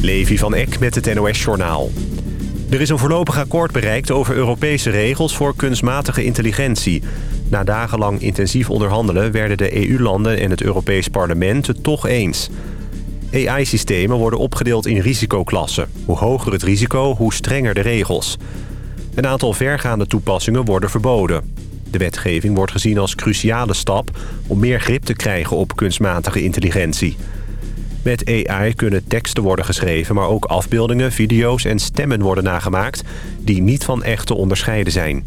Levi van Eck met het NOS-journaal. Er is een voorlopig akkoord bereikt over Europese regels voor kunstmatige intelligentie. Na dagenlang intensief onderhandelen werden de EU-landen en het Europees Parlement het toch eens. AI-systemen worden opgedeeld in risicoklassen. Hoe hoger het risico, hoe strenger de regels. Een aantal vergaande toepassingen worden verboden. De wetgeving wordt gezien als cruciale stap om meer grip te krijgen op kunstmatige intelligentie. Met AI kunnen teksten worden geschreven, maar ook afbeeldingen, video's en stemmen worden nagemaakt... die niet van echt te onderscheiden zijn.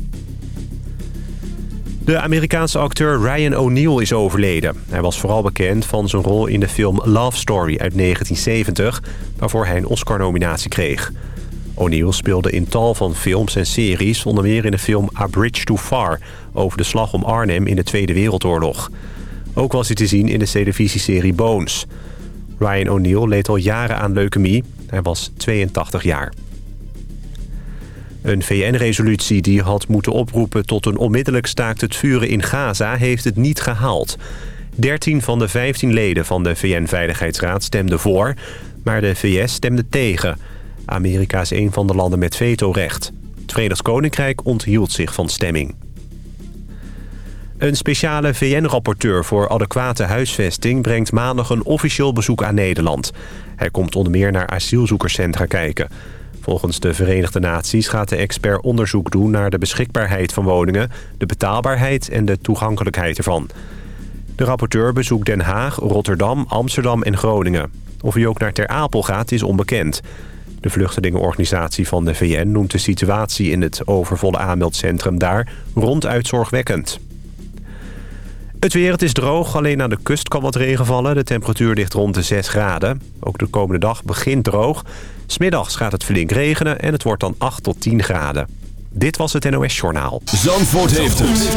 De Amerikaanse acteur Ryan O'Neal is overleden. Hij was vooral bekend van zijn rol in de film Love Story uit 1970... waarvoor hij een Oscar-nominatie kreeg. O'Neal speelde in tal van films en series... onder meer in de film A Bridge Too Far... over de slag om Arnhem in de Tweede Wereldoorlog. Ook was hij te zien in de televisieserie Bones... Ryan O'Neill leed al jaren aan leukemie. Hij was 82 jaar. Een VN-resolutie die had moeten oproepen tot een onmiddellijk staakt het vuren in Gaza... heeft het niet gehaald. 13 van de 15 leden van de VN-veiligheidsraad stemden voor... maar de VS stemde tegen. Amerika is een van de landen met vetorecht. Het Verenigd Koninkrijk onthield zich van stemming. Een speciale VN-rapporteur voor adequate huisvesting... brengt maandag een officieel bezoek aan Nederland. Hij komt onder meer naar asielzoekerscentra kijken. Volgens de Verenigde Naties gaat de expert onderzoek doen... naar de beschikbaarheid van woningen, de betaalbaarheid en de toegankelijkheid ervan. De rapporteur bezoekt Den Haag, Rotterdam, Amsterdam en Groningen. Of hij ook naar Ter Apel gaat, is onbekend. De vluchtelingenorganisatie van de VN noemt de situatie in het overvolle aanmeldcentrum daar ronduit zorgwekkend. Het weer, het is droog. Alleen aan de kust kan wat regen vallen. De temperatuur ligt rond de 6 graden. Ook de komende dag begint droog. Smiddags gaat het flink regenen en het wordt dan 8 tot 10 graden. Dit was het NOS Journaal. Zandvoort heeft het.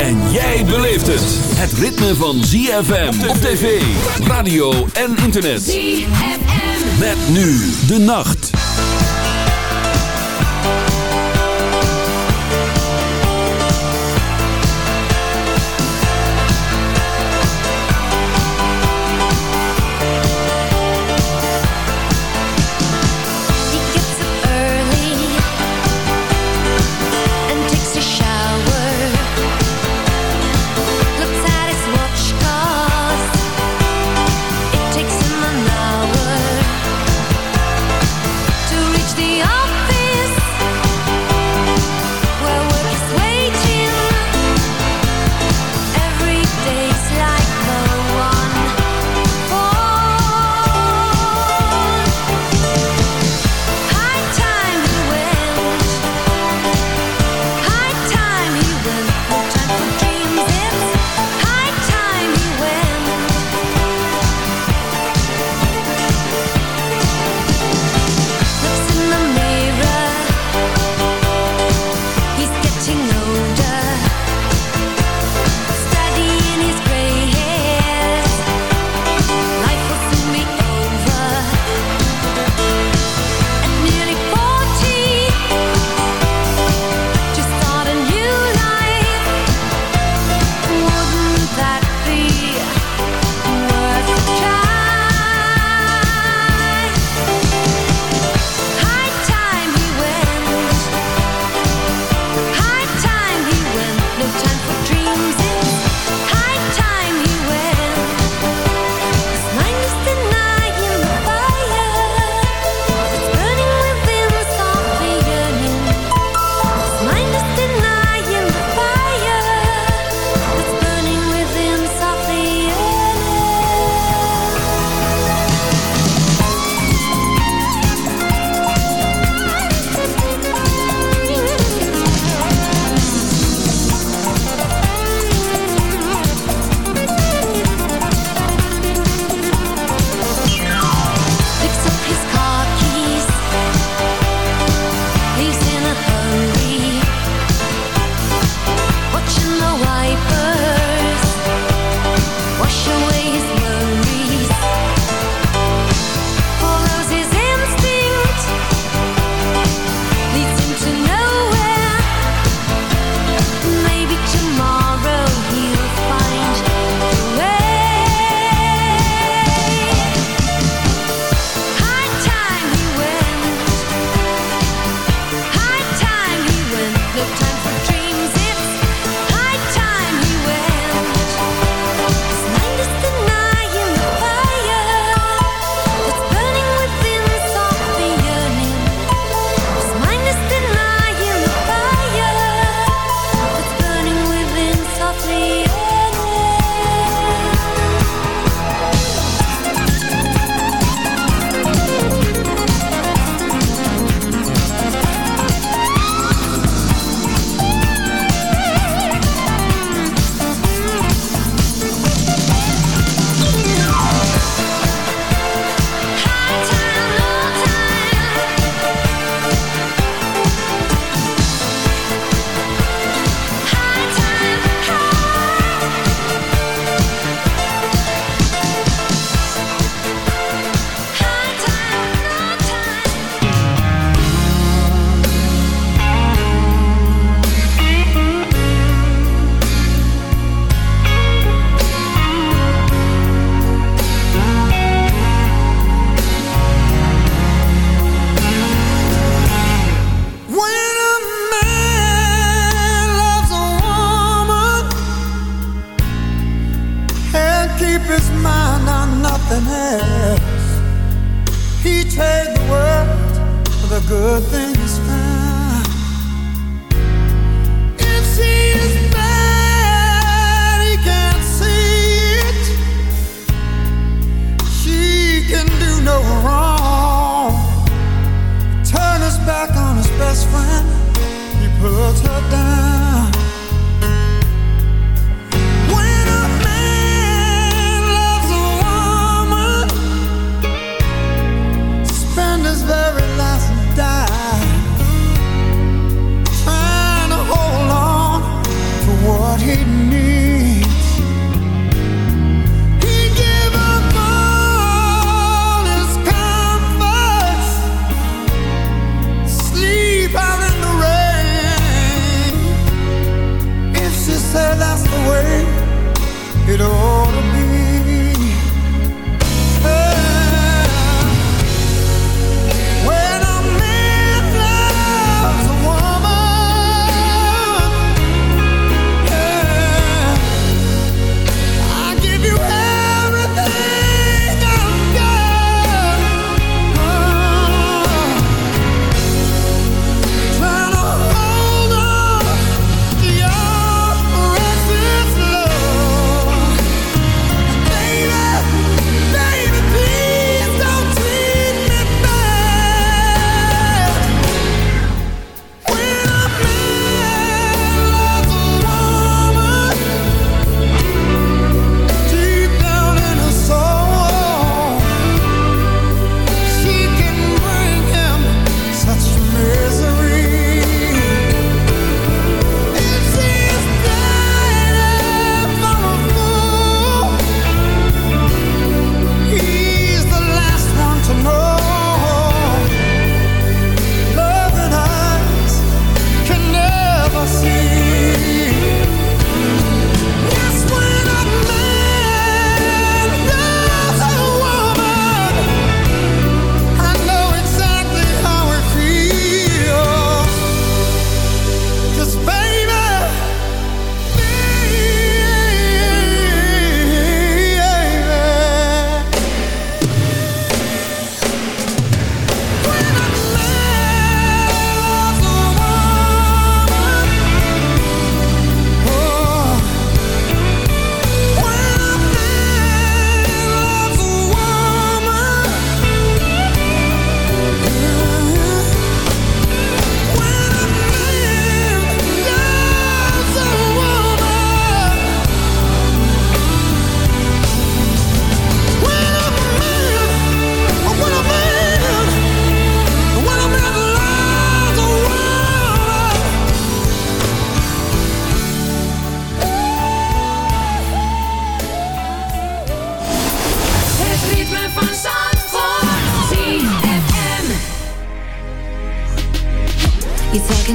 En jij beleeft het. Het ritme van ZFM op tv, radio en internet. ZFM. Met nu de nacht.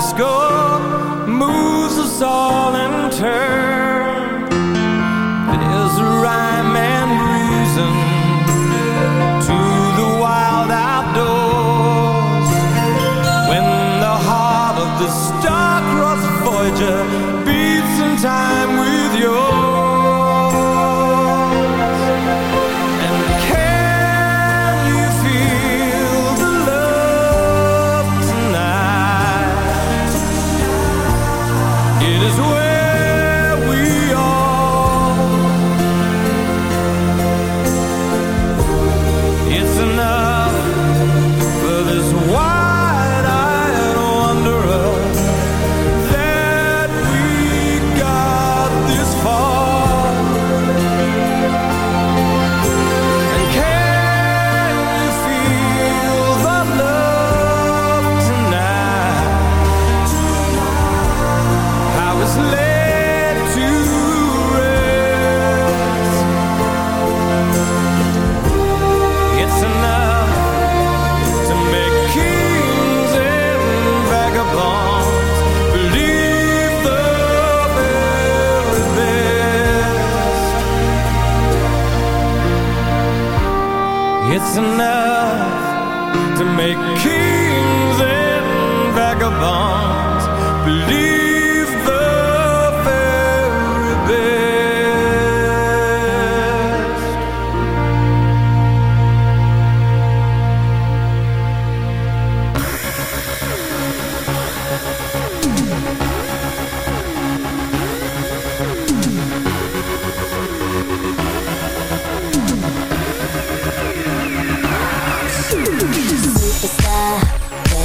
score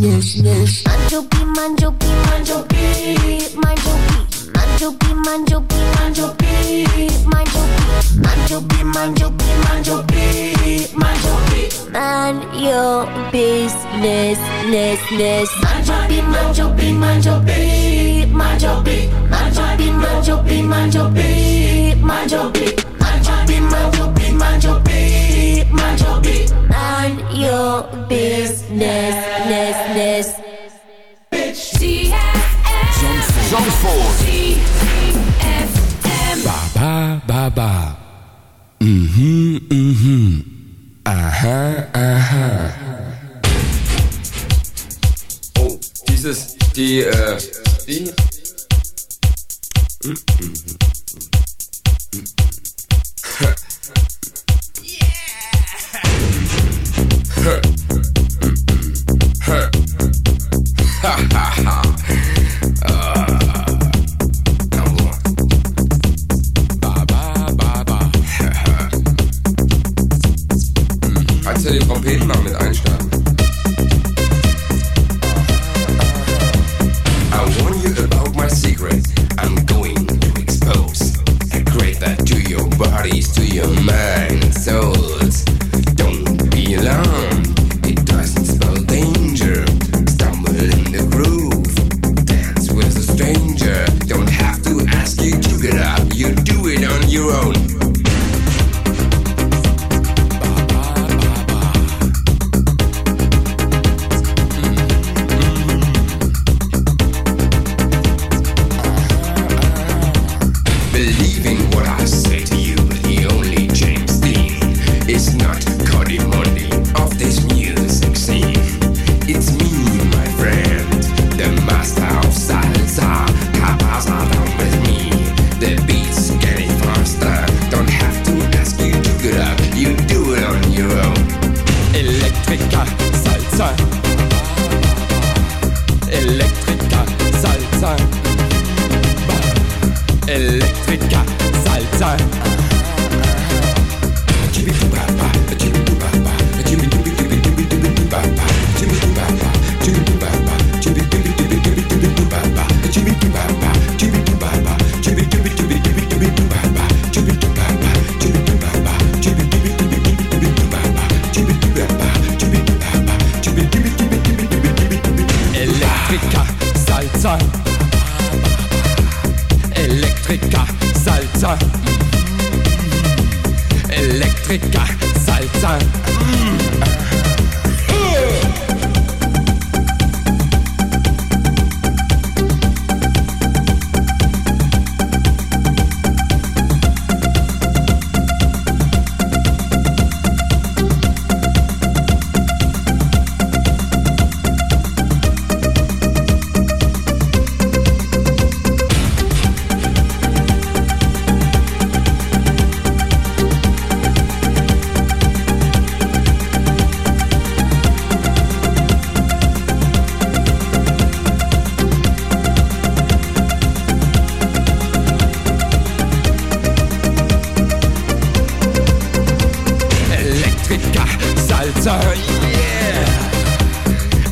business. Manjo B, manjo B, manjo B, manjo B. Manjo B, manjo B, manjo B, manjo B. Manjo B, manjo B, manjo B, manjo B. Man your business, ness, ness. Manjo B, manjo B, manjo B, manjo B. Manjo B, manjo B, manjo B, manjo B. Manjo B, manjo B, manjo B, manjo B. Man your business, ness, ness. Zandvoort. Ba ba ba. Mhm mhm. Aha aha. Oh, dieses die äh die Ba ba bodies, to your mind souls. Don't be alarmed. You do it on your own.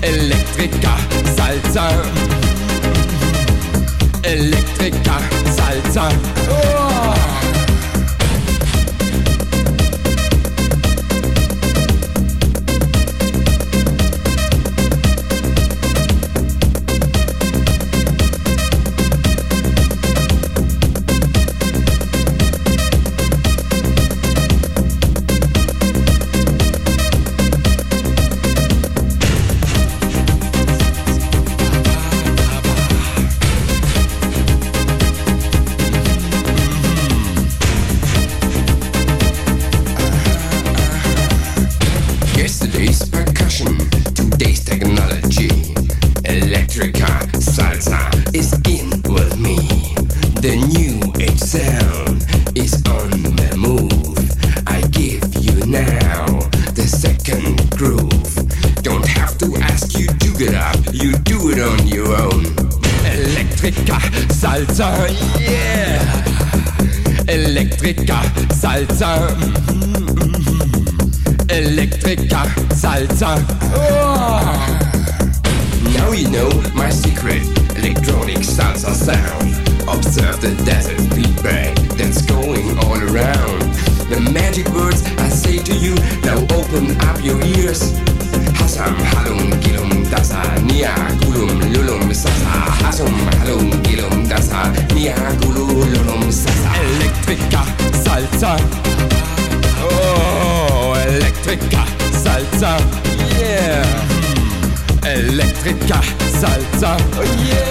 Elektriker, Salsa. Elektriker, Salsa. Oh. Salsa. Oh. Ah. Now you know my secret electronic salsa sound. Observe the desert feedback that's going all around. The magic words I say to you, now open up your ears. Hasam halum gilum dasa nia gulum lulum sasa. Hasum halum gilum dasa nia gulum lulum sasa. Electrica salsa. Electrica salsa, oh yeah.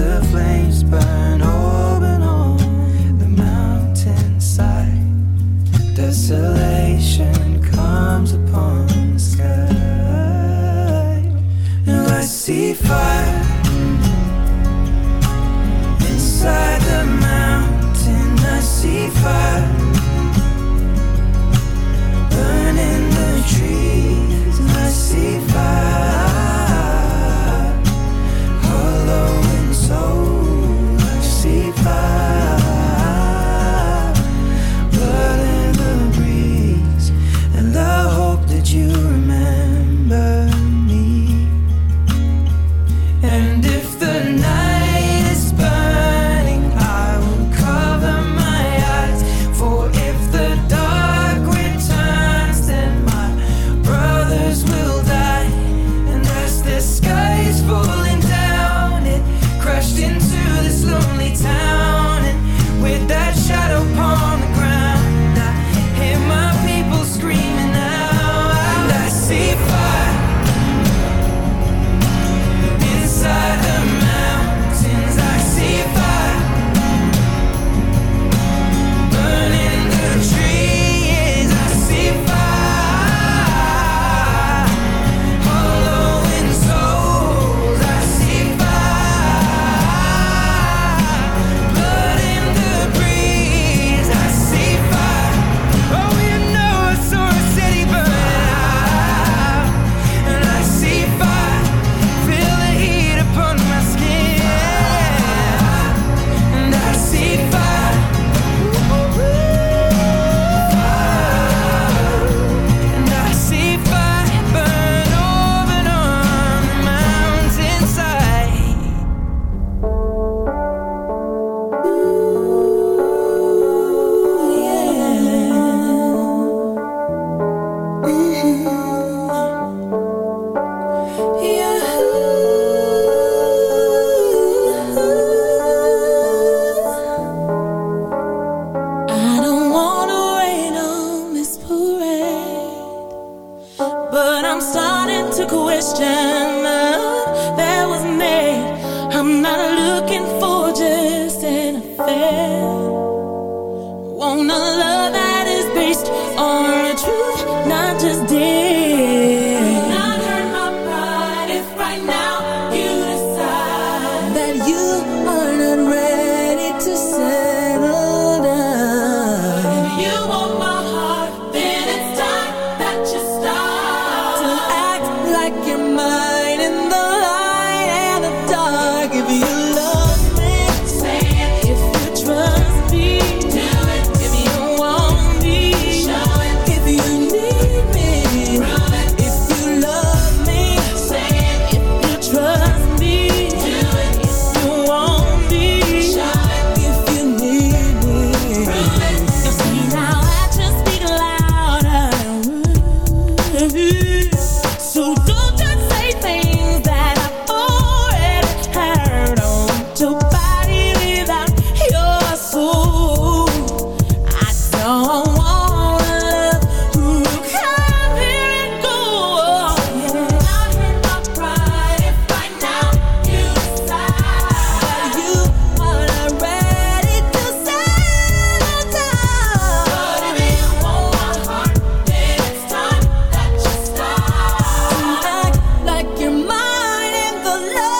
the flames burn open on the mountainside. Desolation comes upon the sky. Now I see fire inside the mountain. I see fire burning the trees. I see fire love.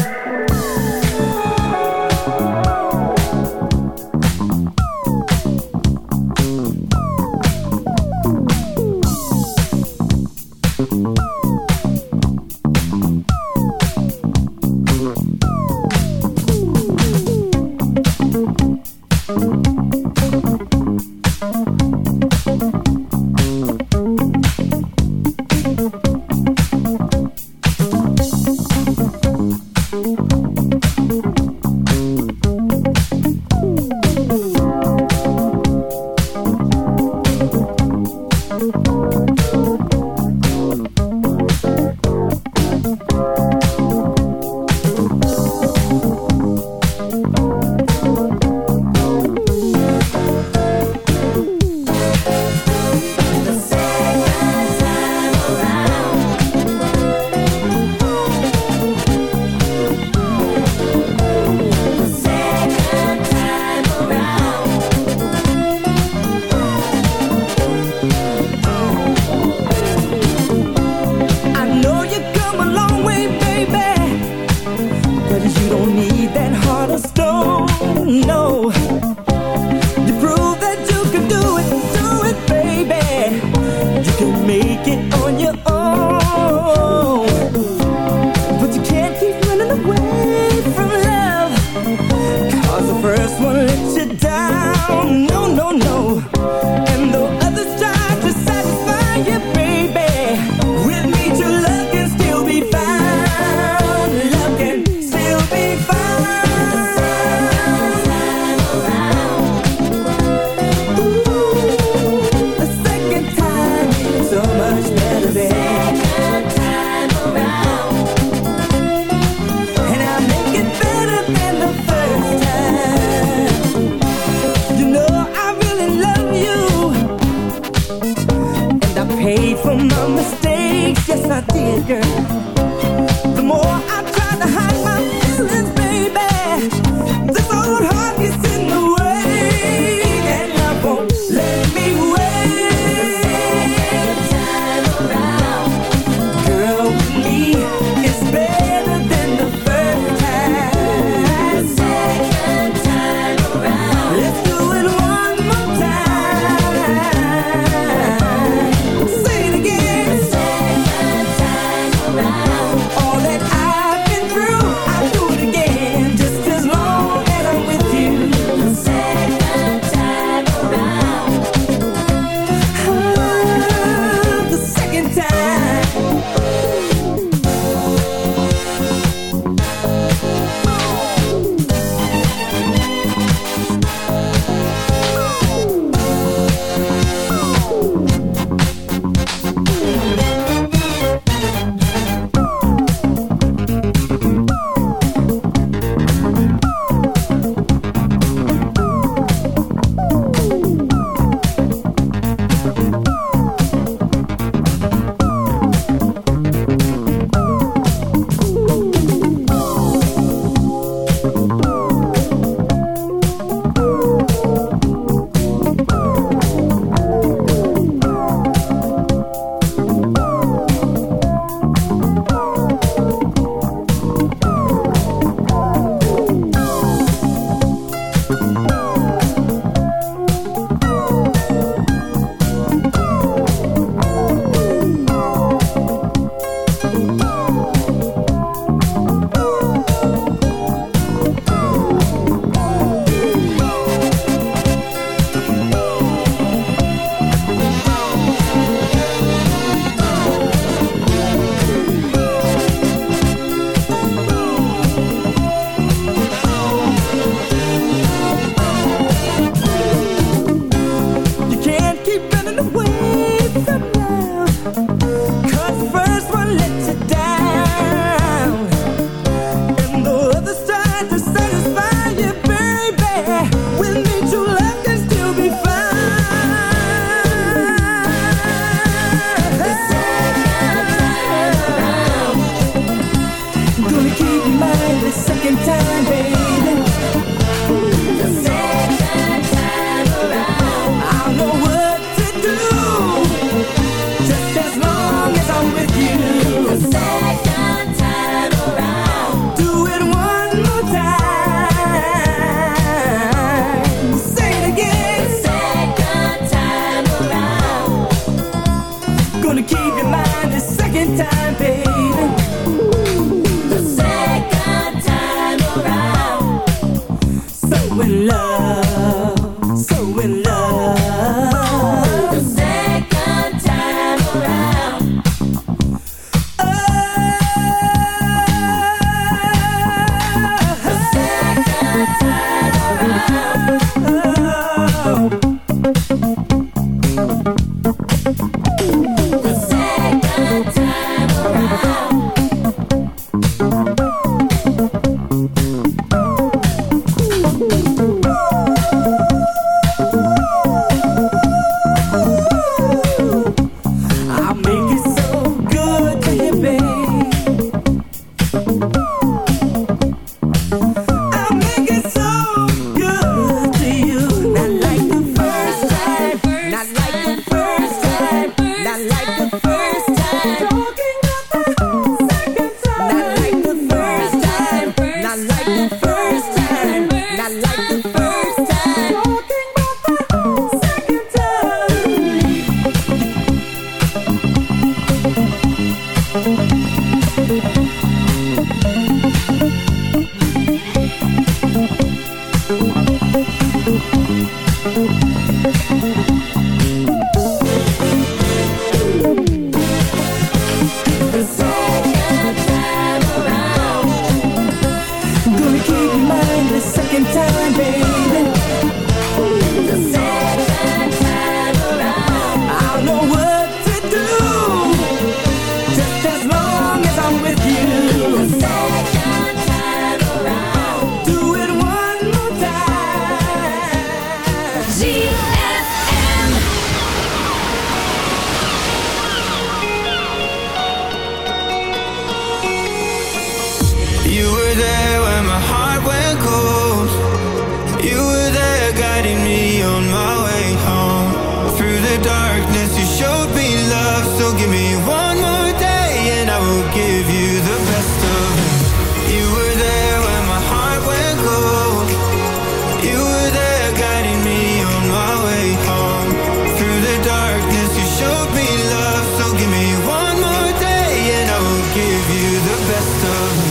of